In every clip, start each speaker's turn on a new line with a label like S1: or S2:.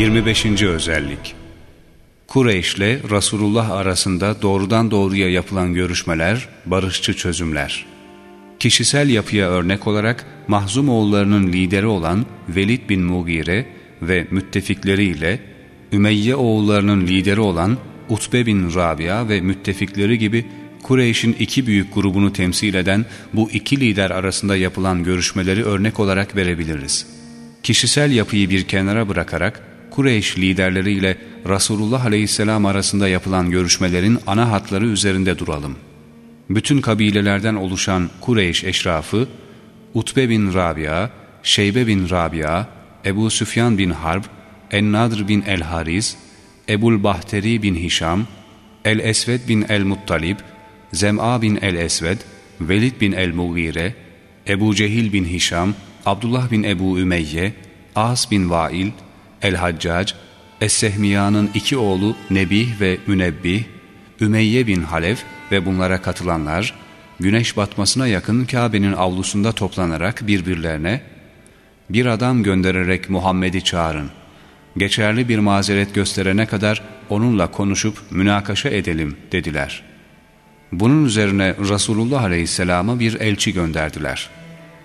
S1: 25. özellik Kureyş ile Resulullah arasında doğrudan doğruya yapılan görüşmeler, barışçı çözümler. Kişisel yapıya örnek olarak Mahzum oğullarının lideri olan Velid bin Mugire ve müttefikleriyle Ümeyye oğullarının lideri olan Utbe bin Rabia ve müttefikleri gibi Kureyş'in iki büyük grubunu temsil eden bu iki lider arasında yapılan görüşmeleri örnek olarak verebiliriz. Kişisel yapıyı bir kenara bırakarak Kureyş liderleriyle Resulullah Aleyhisselam arasında yapılan görüşmelerin ana hatları üzerinde duralım. Bütün kabilelerden oluşan Kureyş eşrafı, Utbe bin Rabia, Şeybe bin Rabia, Ebu Süfyan bin Harb, En-Nadr bin El-Hariz, Ebul Bahteri bin Hişam, El-Esved bin El-Muttalib, Zem'a bin El-Esved, Velid bin El-Mughire, Ebu Cehil bin Hişam, Abdullah bin Ebu Ümeyye, As bin Vail, El-Haccac, Es-Sehmiya'nın iki oğlu Nebih ve Münebbih, Ümeyye bin Halef ve bunlara katılanlar, güneş batmasına yakın Kabe'nin avlusunda toplanarak birbirlerine, bir adam göndererek Muhammed'i çağırın, geçerli bir mazeret gösterene kadar onunla konuşup münakaşa edelim dediler. Bunun üzerine Resulullah Aleyhisselam'a bir elçi gönderdiler.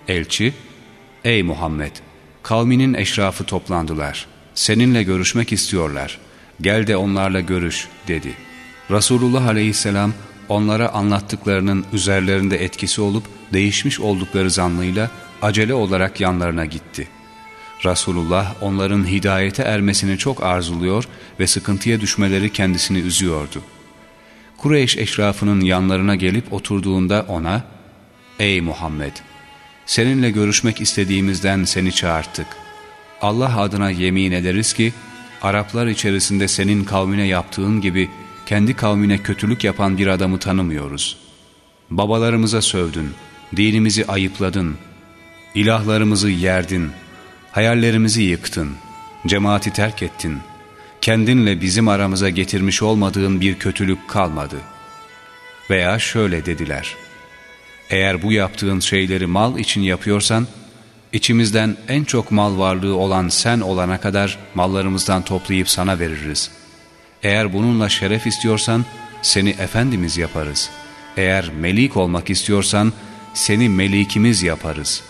S1: Elçi, ''Ey Muhammed, kavminin eşrafı toplandılar.'' seninle görüşmek istiyorlar. Gel de onlarla görüş dedi. Resulullah aleyhisselam onlara anlattıklarının üzerlerinde etkisi olup değişmiş oldukları zannıyla acele olarak yanlarına gitti. Resulullah onların hidayete ermesini çok arzuluyor ve sıkıntıya düşmeleri kendisini üzüyordu. Kureyş eşrafının yanlarına gelip oturduğunda ona, ''Ey Muhammed! Seninle görüşmek istediğimizden seni çağırttık.'' Allah adına yemin ederiz ki, Araplar içerisinde senin kavmine yaptığın gibi kendi kavmine kötülük yapan bir adamı tanımıyoruz. Babalarımıza sövdün, dinimizi ayıpladın, ilahlarımızı yerdin, hayallerimizi yıktın, cemaati terk ettin, kendinle bizim aramıza getirmiş olmadığın bir kötülük kalmadı. Veya şöyle dediler, eğer bu yaptığın şeyleri mal için yapıyorsan, İçimizden en çok mal varlığı olan sen olana kadar mallarımızdan toplayıp sana veririz. Eğer bununla şeref istiyorsan seni efendimiz yaparız. Eğer melik olmak istiyorsan seni melikimiz yaparız.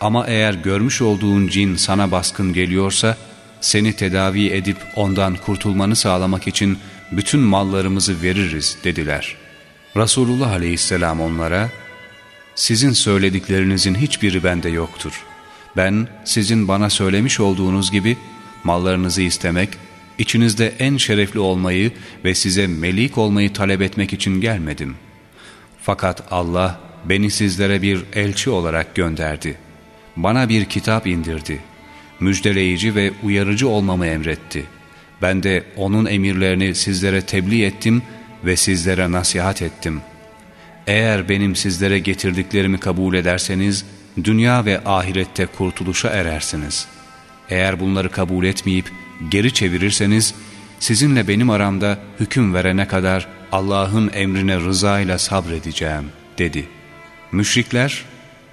S1: Ama eğer görmüş olduğun cin sana baskın geliyorsa seni tedavi edip ondan kurtulmanı sağlamak için bütün mallarımızı veririz dediler. Resulullah aleyhisselam onlara, sizin söylediklerinizin hiçbiri bende yoktur.'' Ben sizin bana söylemiş olduğunuz gibi mallarınızı istemek, içinizde en şerefli olmayı ve size melik olmayı talep etmek için gelmedim. Fakat Allah beni sizlere bir elçi olarak gönderdi. Bana bir kitap indirdi. Müjdeleyici ve uyarıcı olmamı emretti. Ben de onun emirlerini sizlere tebliğ ettim ve sizlere nasihat ettim. Eğer benim sizlere getirdiklerimi kabul ederseniz, dünya ve ahirette kurtuluşa erersiniz. Eğer bunları kabul etmeyip geri çevirirseniz, sizinle benim aramda hüküm verene kadar Allah'ın emrine rızayla sabredeceğim, dedi. Müşrikler,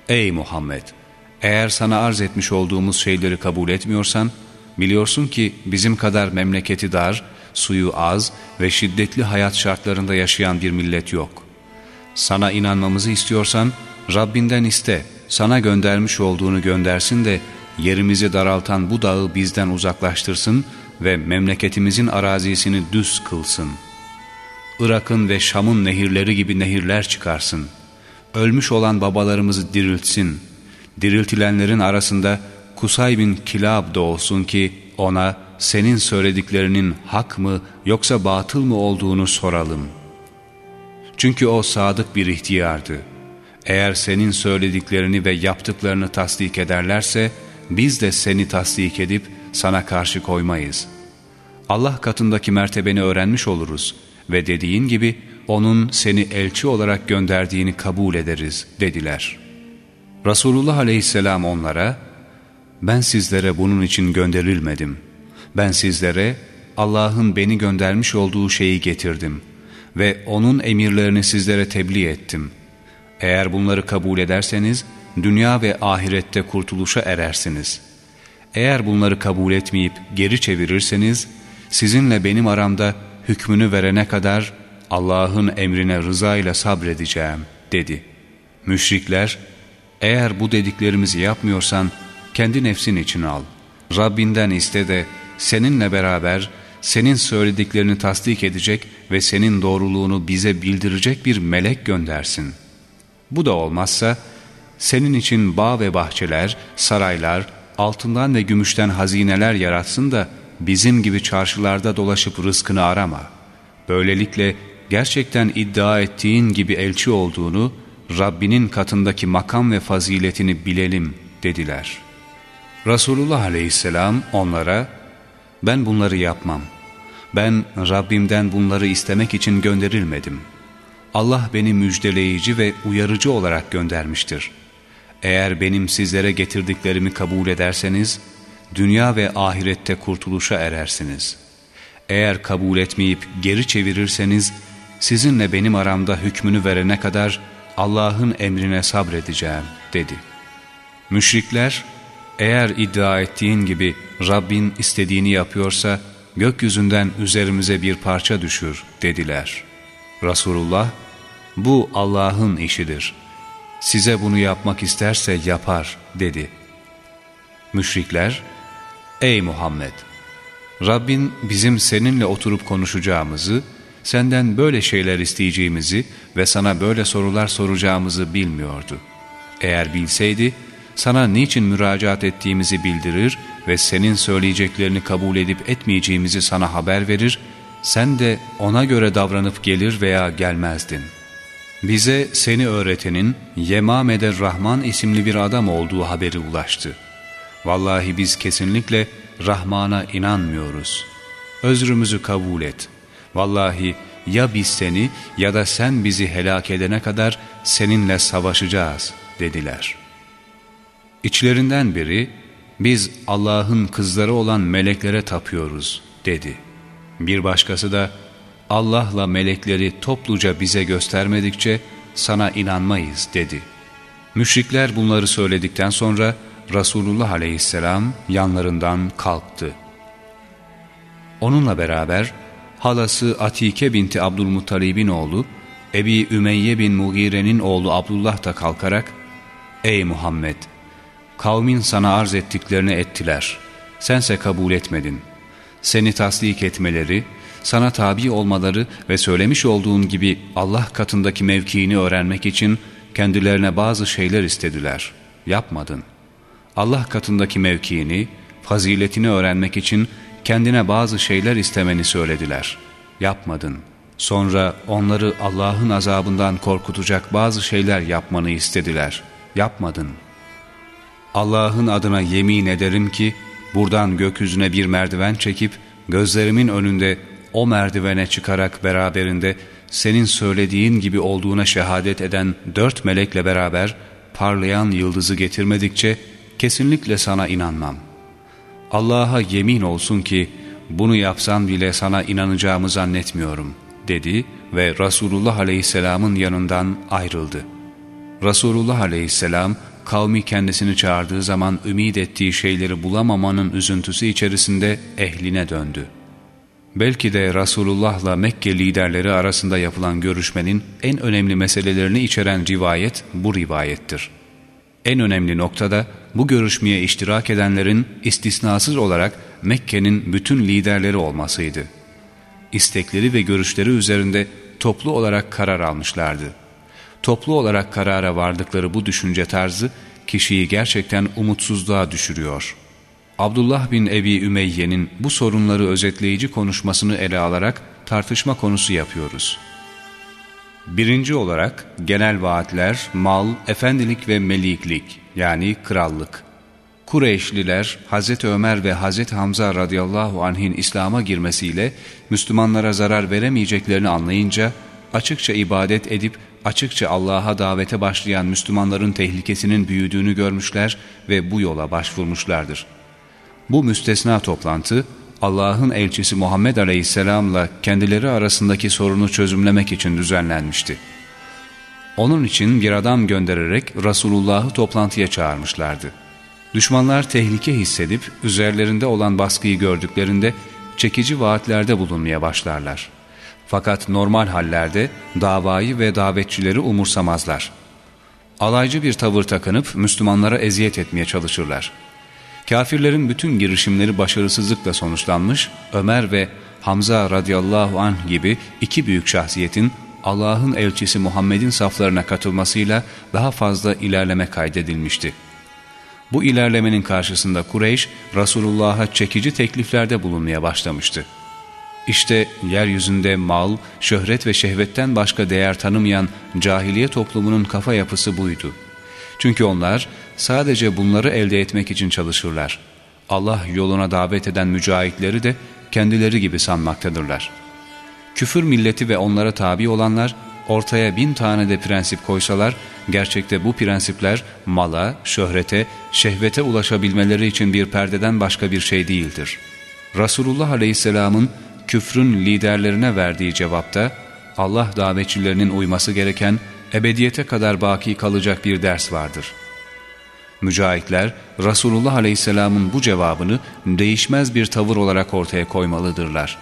S1: ey Muhammed! Eğer sana arz etmiş olduğumuz şeyleri kabul etmiyorsan, biliyorsun ki bizim kadar memleketi dar, suyu az ve şiddetli hayat şartlarında yaşayan bir millet yok. Sana inanmamızı istiyorsan, Rabbinden iste.'' sana göndermiş olduğunu göndersin de yerimizi daraltan bu dağı bizden uzaklaştırsın ve memleketimizin arazisini düz kılsın. Irak'ın ve Şam'ın nehirleri gibi nehirler çıkarsın. Ölmüş olan babalarımızı diriltsin. Diriltilenlerin arasında Kusay bin Kilab da olsun ki ona senin söylediklerinin hak mı yoksa batıl mı olduğunu soralım. Çünkü o sadık bir ihtiyardı.'' Eğer senin söylediklerini ve yaptıklarını tasdik ederlerse, biz de seni tasdik edip sana karşı koymayız. Allah katındaki mertebeni öğrenmiş oluruz ve dediğin gibi onun seni elçi olarak gönderdiğini kabul ederiz dediler. Resulullah aleyhisselam onlara, ben sizlere bunun için gönderilmedim. Ben sizlere Allah'ın beni göndermiş olduğu şeyi getirdim ve onun emirlerini sizlere tebliğ ettim.'' Eğer bunları kabul ederseniz dünya ve ahirette kurtuluşa erersiniz. Eğer bunları kabul etmeyip geri çevirirseniz, sizinle benim aramda hükmünü verene kadar Allah'ın emrine rıza ile sabredeceğim dedi. Müşrikler, eğer bu dediklerimizi yapmıyorsan kendi nefsin için al. Rabbinden iste de seninle beraber senin söylediklerini tasdik edecek ve senin doğruluğunu bize bildirecek bir melek göndersin. Bu da olmazsa senin için bağ ve bahçeler, saraylar, altından ve gümüşten hazineler yaratsın da bizim gibi çarşılarda dolaşıp rızkını arama. Böylelikle gerçekten iddia ettiğin gibi elçi olduğunu, Rabbinin katındaki makam ve faziletini bilelim dediler. Resulullah aleyhisselam onlara, ben bunları yapmam. Ben Rabbimden bunları istemek için gönderilmedim. Allah beni müjdeleyici ve uyarıcı olarak göndermiştir. Eğer benim sizlere getirdiklerimi kabul ederseniz, dünya ve ahirette kurtuluşa erersiniz. Eğer kabul etmeyip geri çevirirseniz, sizinle benim aramda hükmünü verene kadar Allah'ın emrine sabredeceğim dedi. Müşrikler, eğer iddia ettiğin gibi Rabbin istediğini yapıyorsa, gökyüzünden üzerimize bir parça düşür dediler. Resulullah, bu Allah'ın işidir. Size bunu yapmak isterse yapar dedi. Müşrikler, ey Muhammed! Rabbin bizim seninle oturup konuşacağımızı, senden böyle şeyler isteyeceğimizi ve sana böyle sorular soracağımızı bilmiyordu. Eğer bilseydi, sana niçin müracaat ettiğimizi bildirir ve senin söyleyeceklerini kabul edip etmeyeceğimizi sana haber verir, sen de ona göre davranıp gelir veya gelmezdin. Bize seni öğretenin Yemame'de Rahman isimli bir adam olduğu haberi ulaştı. Vallahi biz kesinlikle Rahman'a inanmıyoruz. Özrümüzü kabul et. Vallahi ya biz seni ya da sen bizi helak edene kadar seninle savaşacağız dediler.'' İçlerinden biri, biz Allah'ın kızları olan meleklere tapıyoruz dedi. Bir başkası da, Allah'la melekleri topluca bize göstermedikçe sana inanmayız dedi. Müşrikler bunları söyledikten sonra Resulullah aleyhisselam yanlarından kalktı. Onunla beraber halası Atike binti Abdülmuttalib'in oğlu, Ebi Ümeyye bin Mugire'nin oğlu Abdullah da kalkarak, Ey Muhammed! Kavmin sana arz ettiklerini ettiler. Sense kabul etmedin. Seni tasdik etmeleri, sana tabi olmaları ve söylemiş olduğun gibi Allah katındaki mevkiini öğrenmek için kendilerine bazı şeyler istediler. Yapmadın. Allah katındaki mevkiini, faziletini öğrenmek için kendine bazı şeyler istemeni söylediler. Yapmadın. Sonra onları Allah'ın azabından korkutacak bazı şeyler yapmanı istediler. Yapmadın.'' Allah'ın adına yemin ederim ki buradan gökyüzüne bir merdiven çekip gözlerimin önünde o merdivene çıkarak beraberinde senin söylediğin gibi olduğuna şehadet eden dört melekle beraber parlayan yıldızı getirmedikçe kesinlikle sana inanmam. Allah'a yemin olsun ki bunu yapsan bile sana inanacağımı zannetmiyorum dedi ve Resulullah Aleyhisselam'ın yanından ayrıldı. Resulullah Aleyhisselam kavmi kendisini çağırdığı zaman ümit ettiği şeyleri bulamamanın üzüntüsü içerisinde ehline döndü. Belki de Resulullah'la Mekke liderleri arasında yapılan görüşmenin en önemli meselelerini içeren rivayet bu rivayettir. En önemli noktada bu görüşmeye iştirak edenlerin istisnasız olarak Mekke'nin bütün liderleri olmasıydı. İstekleri ve görüşleri üzerinde toplu olarak karar almışlardı toplu olarak karara vardıkları bu düşünce tarzı kişiyi gerçekten umutsuzluğa düşürüyor. Abdullah bin Ebi Ümeyye'nin bu sorunları özetleyici konuşmasını ele alarak tartışma konusu yapıyoruz. Birinci olarak genel vaatler, mal, efendilik ve meliklik yani krallık. Kureyşliler Hz. Ömer ve Hz. Hamza radıyallahu anh'in İslam'a girmesiyle Müslümanlara zarar veremeyeceklerini anlayınca açıkça ibadet edip açıkça Allah'a davete başlayan Müslümanların tehlikesinin büyüdüğünü görmüşler ve bu yola başvurmuşlardır. Bu müstesna toplantı Allah'ın elçisi Muhammed Aleyhisselam'la kendileri arasındaki sorunu çözümlemek için düzenlenmişti. Onun için bir adam göndererek Resulullah'ı toplantıya çağırmışlardı. Düşmanlar tehlike hissedip üzerlerinde olan baskıyı gördüklerinde çekici vaatlerde bulunmaya başlarlar. Fakat normal hallerde davayı ve davetçileri umursamazlar. Alaycı bir tavır takınıp Müslümanlara eziyet etmeye çalışırlar. Kafirlerin bütün girişimleri başarısızlıkla sonuçlanmış, Ömer ve Hamza radıyallahu anh gibi iki büyük şahsiyetin Allah'ın elçisi Muhammed'in saflarına katılmasıyla daha fazla ilerleme kaydedilmişti. Bu ilerlemenin karşısında Kureyş, Resulullah'a çekici tekliflerde bulunmaya başlamıştı. İşte yeryüzünde mal, şöhret ve şehvetten başka değer tanımayan cahiliye toplumunun kafa yapısı buydu. Çünkü onlar sadece bunları elde etmek için çalışırlar. Allah yoluna davet eden mücahitleri de kendileri gibi sanmaktadırlar. Küfür milleti ve onlara tabi olanlar ortaya bin tane de prensip koysalar, gerçekte bu prensipler mala, şöhrete, şehvete ulaşabilmeleri için bir perdeden başka bir şey değildir. Resulullah Aleyhisselam'ın küfrün liderlerine verdiği cevapta, Allah davetçilerinin uyması gereken ebediyete kadar baki kalacak bir ders vardır. Mücahitler, Resulullah Aleyhisselam'ın bu cevabını değişmez bir tavır olarak ortaya koymalıdırlar.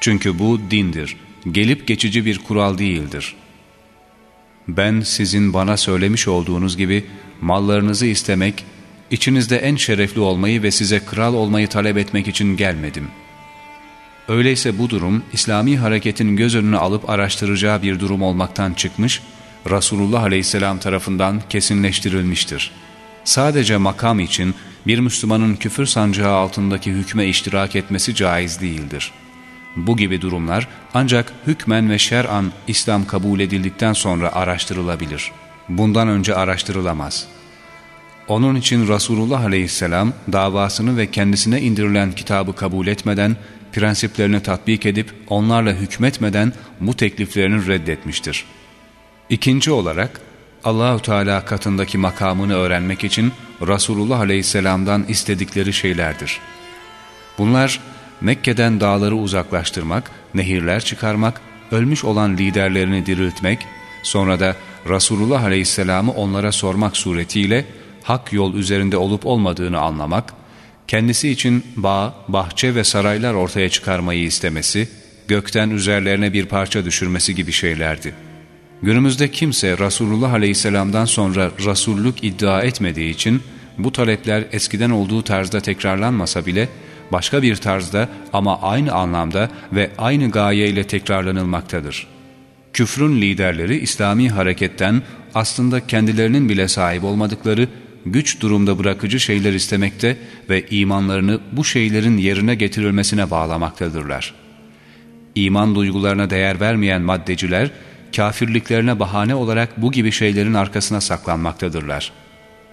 S1: Çünkü bu dindir, gelip geçici bir kural değildir. Ben sizin bana söylemiş olduğunuz gibi mallarınızı istemek, içinizde en şerefli olmayı ve size kral olmayı talep etmek için gelmedim. Öyleyse bu durum, İslami hareketin göz önüne alıp araştıracağı bir durum olmaktan çıkmış, Resulullah Aleyhisselam tarafından kesinleştirilmiştir. Sadece makam için bir Müslümanın küfür sancağı altındaki hükme iştirak etmesi caiz değildir.'' Bu gibi durumlar ancak hükmen ve şer'an İslam kabul edildikten sonra araştırılabilir. Bundan önce araştırılamaz. Onun için Resulullah aleyhisselam davasını ve kendisine indirilen kitabı kabul etmeden, prensiplerini tatbik edip onlarla hükmetmeden bu tekliflerini reddetmiştir. İkinci olarak Allahü Teala katındaki makamını öğrenmek için Resulullah aleyhisselamdan istedikleri şeylerdir. Bunlar Mekke'den dağları uzaklaştırmak, nehirler çıkarmak, ölmüş olan liderlerini diriltmek, sonra da Resulullah Aleyhisselam'ı onlara sormak suretiyle hak yol üzerinde olup olmadığını anlamak, kendisi için bağ, bahçe ve saraylar ortaya çıkarmayı istemesi, gökten üzerlerine bir parça düşürmesi gibi şeylerdi. Günümüzde kimse Resulullah Aleyhisselam'dan sonra Resullük iddia etmediği için bu talepler eskiden olduğu tarzda tekrarlanmasa bile başka bir tarzda ama aynı anlamda ve aynı gayeyle tekrarlanılmaktadır. Küfrün liderleri İslami hareketten aslında kendilerinin bile sahip olmadıkları güç durumda bırakıcı şeyler istemekte ve imanlarını bu şeylerin yerine getirilmesine bağlamaktadırlar. İman duygularına değer vermeyen maddeciler, kafirliklerine bahane olarak bu gibi şeylerin arkasına saklanmaktadırlar.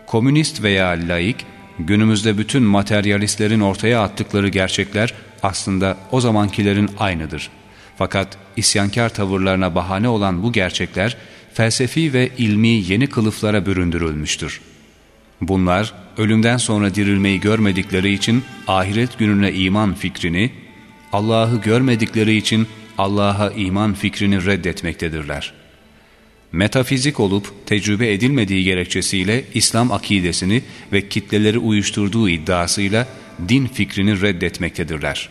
S1: Komünist veya laik, Günümüzde bütün materyalistlerin ortaya attıkları gerçekler aslında o zamankilerin aynıdır. Fakat isyankar tavırlarına bahane olan bu gerçekler felsefi ve ilmi yeni kılıflara büründürülmüştür. Bunlar ölümden sonra dirilmeyi görmedikleri için ahiret gününe iman fikrini, Allah'ı görmedikleri için Allah'a iman fikrini reddetmektedirler.'' metafizik olup tecrübe edilmediği gerekçesiyle İslam akidesini ve kitleleri uyuşturduğu iddiasıyla din fikrini reddetmektedirler.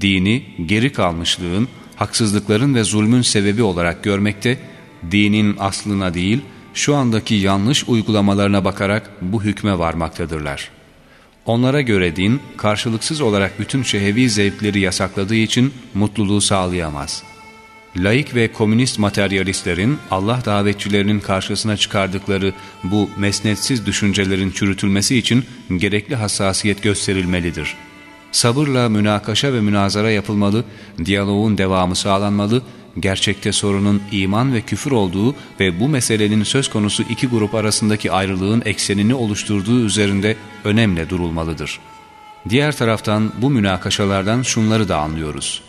S1: Dini geri kalmışlığın, haksızlıkların ve zulmün sebebi olarak görmekte, dinin aslına değil, şu andaki yanlış uygulamalarına bakarak bu hükme varmaktadırlar. Onlara göre din, karşılıksız olarak bütün şehevi zevkleri yasakladığı için mutluluğu sağlayamaz.'' laik ve komünist materyalistlerin Allah davetçilerinin karşısına çıkardıkları bu mesnetsiz düşüncelerin çürütülmesi için gerekli hassasiyet gösterilmelidir. Sabırla münakaşa ve münazara yapılmalı, diyaloğun devamı sağlanmalı, gerçekte sorunun iman ve küfür olduğu ve bu meselenin söz konusu iki grup arasındaki ayrılığın eksenini oluşturduğu üzerinde önemli durulmalıdır. Diğer taraftan bu münakaşalardan şunları da anlıyoruz.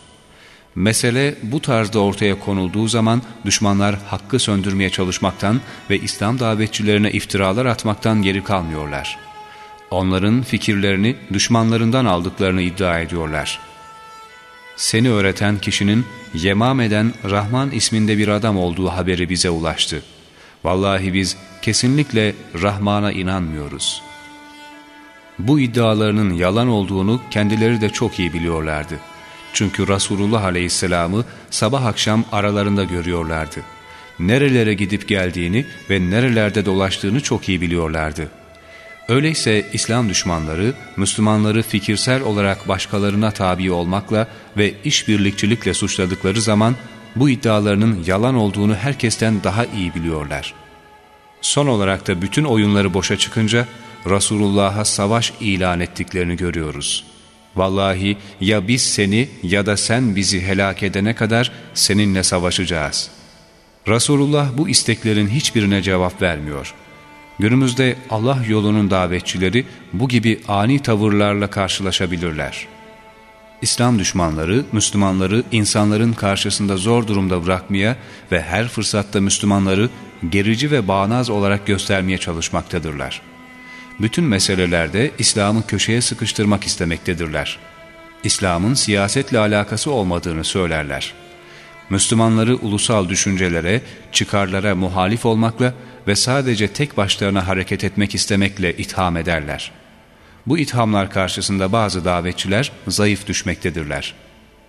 S1: Mesele bu tarzda ortaya konulduğu zaman düşmanlar hakkı söndürmeye çalışmaktan ve İslam davetçilerine iftiralar atmaktan geri kalmıyorlar. Onların fikirlerini düşmanlarından aldıklarını iddia ediyorlar. Seni öğreten kişinin Yemame'den Rahman isminde bir adam olduğu haberi bize ulaştı. Vallahi biz kesinlikle Rahman'a inanmıyoruz. Bu iddialarının yalan olduğunu kendileri de çok iyi biliyorlardı. Çünkü Resulullah Aleyhisselam'ı sabah akşam aralarında görüyorlardı. Nerelere gidip geldiğini ve nerelerde dolaştığını çok iyi biliyorlardı. Öyleyse İslam düşmanları, Müslümanları fikirsel olarak başkalarına tabi olmakla ve işbirlikçilikle suçladıkları zaman bu iddialarının yalan olduğunu herkesten daha iyi biliyorlar. Son olarak da bütün oyunları boşa çıkınca Resulullah'a savaş ilan ettiklerini görüyoruz. Vallahi ya biz seni ya da sen bizi helak edene kadar seninle savaşacağız. Resulullah bu isteklerin hiçbirine cevap vermiyor. Günümüzde Allah yolunun davetçileri bu gibi ani tavırlarla karşılaşabilirler. İslam düşmanları, Müslümanları insanların karşısında zor durumda bırakmaya ve her fırsatta Müslümanları gerici ve bağnaz olarak göstermeye çalışmaktadırlar. Bütün meselelerde İslam'ı köşeye sıkıştırmak istemektedirler. İslam'ın siyasetle alakası olmadığını söylerler. Müslümanları ulusal düşüncelere, çıkarlara muhalif olmakla ve sadece tek başlarına hareket etmek istemekle itham ederler. Bu ithamlar karşısında bazı davetçiler zayıf düşmektedirler.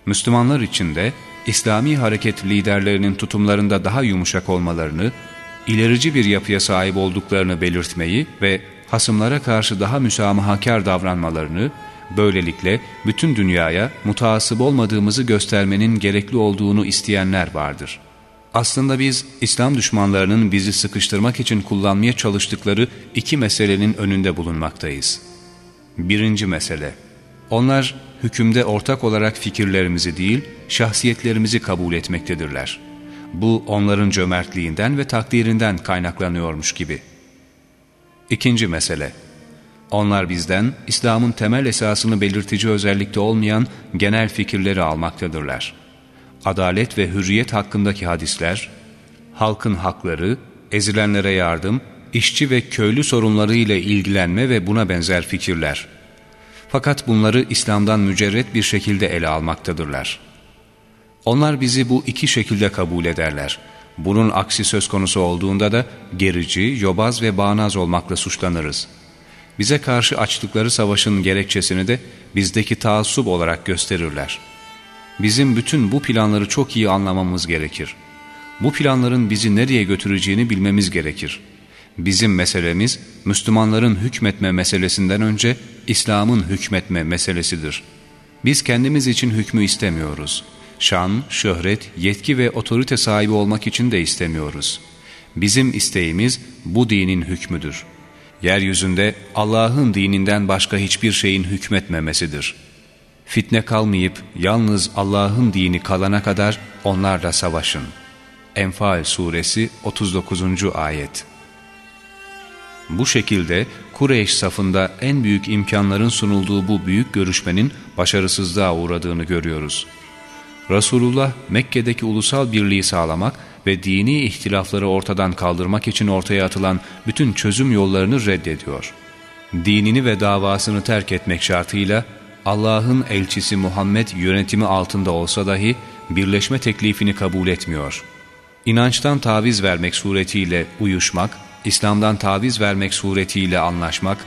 S1: Müslümanlar için de İslami hareket liderlerinin tutumlarında daha yumuşak olmalarını, ilerici bir yapıya sahip olduklarını belirtmeyi ve hasımlara karşı daha müsamahakar davranmalarını, böylelikle bütün dünyaya mutasip olmadığımızı göstermenin gerekli olduğunu isteyenler vardır.'' Aslında biz İslam düşmanlarının bizi sıkıştırmak için kullanmaya çalıştıkları iki meselenin önünde bulunmaktayız. Birinci mesele, onlar hükümde ortak olarak fikirlerimizi değil, şahsiyetlerimizi kabul etmektedirler. Bu onların cömertliğinden ve takdirinden kaynaklanıyormuş gibi. İkinci mesele, onlar bizden İslam'ın temel esasını belirtici özellikte olmayan genel fikirleri almaktadırlar adalet ve hürriyet hakkındaki hadisler, halkın hakları, ezilenlere yardım, işçi ve köylü sorunları ile ilgilenme ve buna benzer fikirler. Fakat bunları İslam'dan mücerret bir şekilde ele almaktadırlar. Onlar bizi bu iki şekilde kabul ederler. Bunun aksi söz konusu olduğunda da gerici, yobaz ve bağnaz olmakla suçlanırız. Bize karşı açtıkları savaşın gerekçesini de bizdeki taassup olarak gösterirler.'' Bizim bütün bu planları çok iyi anlamamız gerekir. Bu planların bizi nereye götüreceğini bilmemiz gerekir. Bizim meselemiz Müslümanların hükmetme meselesinden önce İslam'ın hükmetme meselesidir. Biz kendimiz için hükmü istemiyoruz. Şan, şöhret, yetki ve otorite sahibi olmak için de istemiyoruz. Bizim isteğimiz bu dinin hükmüdür. Yeryüzünde Allah'ın dininden başka hiçbir şeyin hükmetmemesidir.'' Fitne kalmayıp yalnız Allah'ın dini kalana kadar onlarla savaşın. Enfal suresi 39. ayet Bu şekilde Kureyş safında en büyük imkanların sunulduğu bu büyük görüşmenin başarısızlığa uğradığını görüyoruz. Resulullah Mekke'deki ulusal birliği sağlamak ve dini ihtilafları ortadan kaldırmak için ortaya atılan bütün çözüm yollarını reddediyor. Dinini ve davasını terk etmek şartıyla Allah'ın elçisi Muhammed yönetimi altında olsa dahi birleşme teklifini kabul etmiyor. İnançtan taviz vermek suretiyle uyuşmak, İslam'dan taviz vermek suretiyle anlaşmak,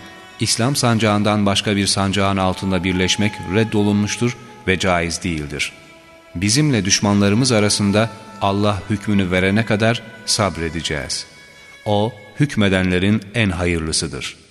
S1: İslam sancağından başka bir sancağın altında birleşmek reddolunmuştur ve caiz değildir. Bizimle düşmanlarımız arasında Allah hükmünü verene kadar sabredeceğiz. O, hükmedenlerin en hayırlısıdır.''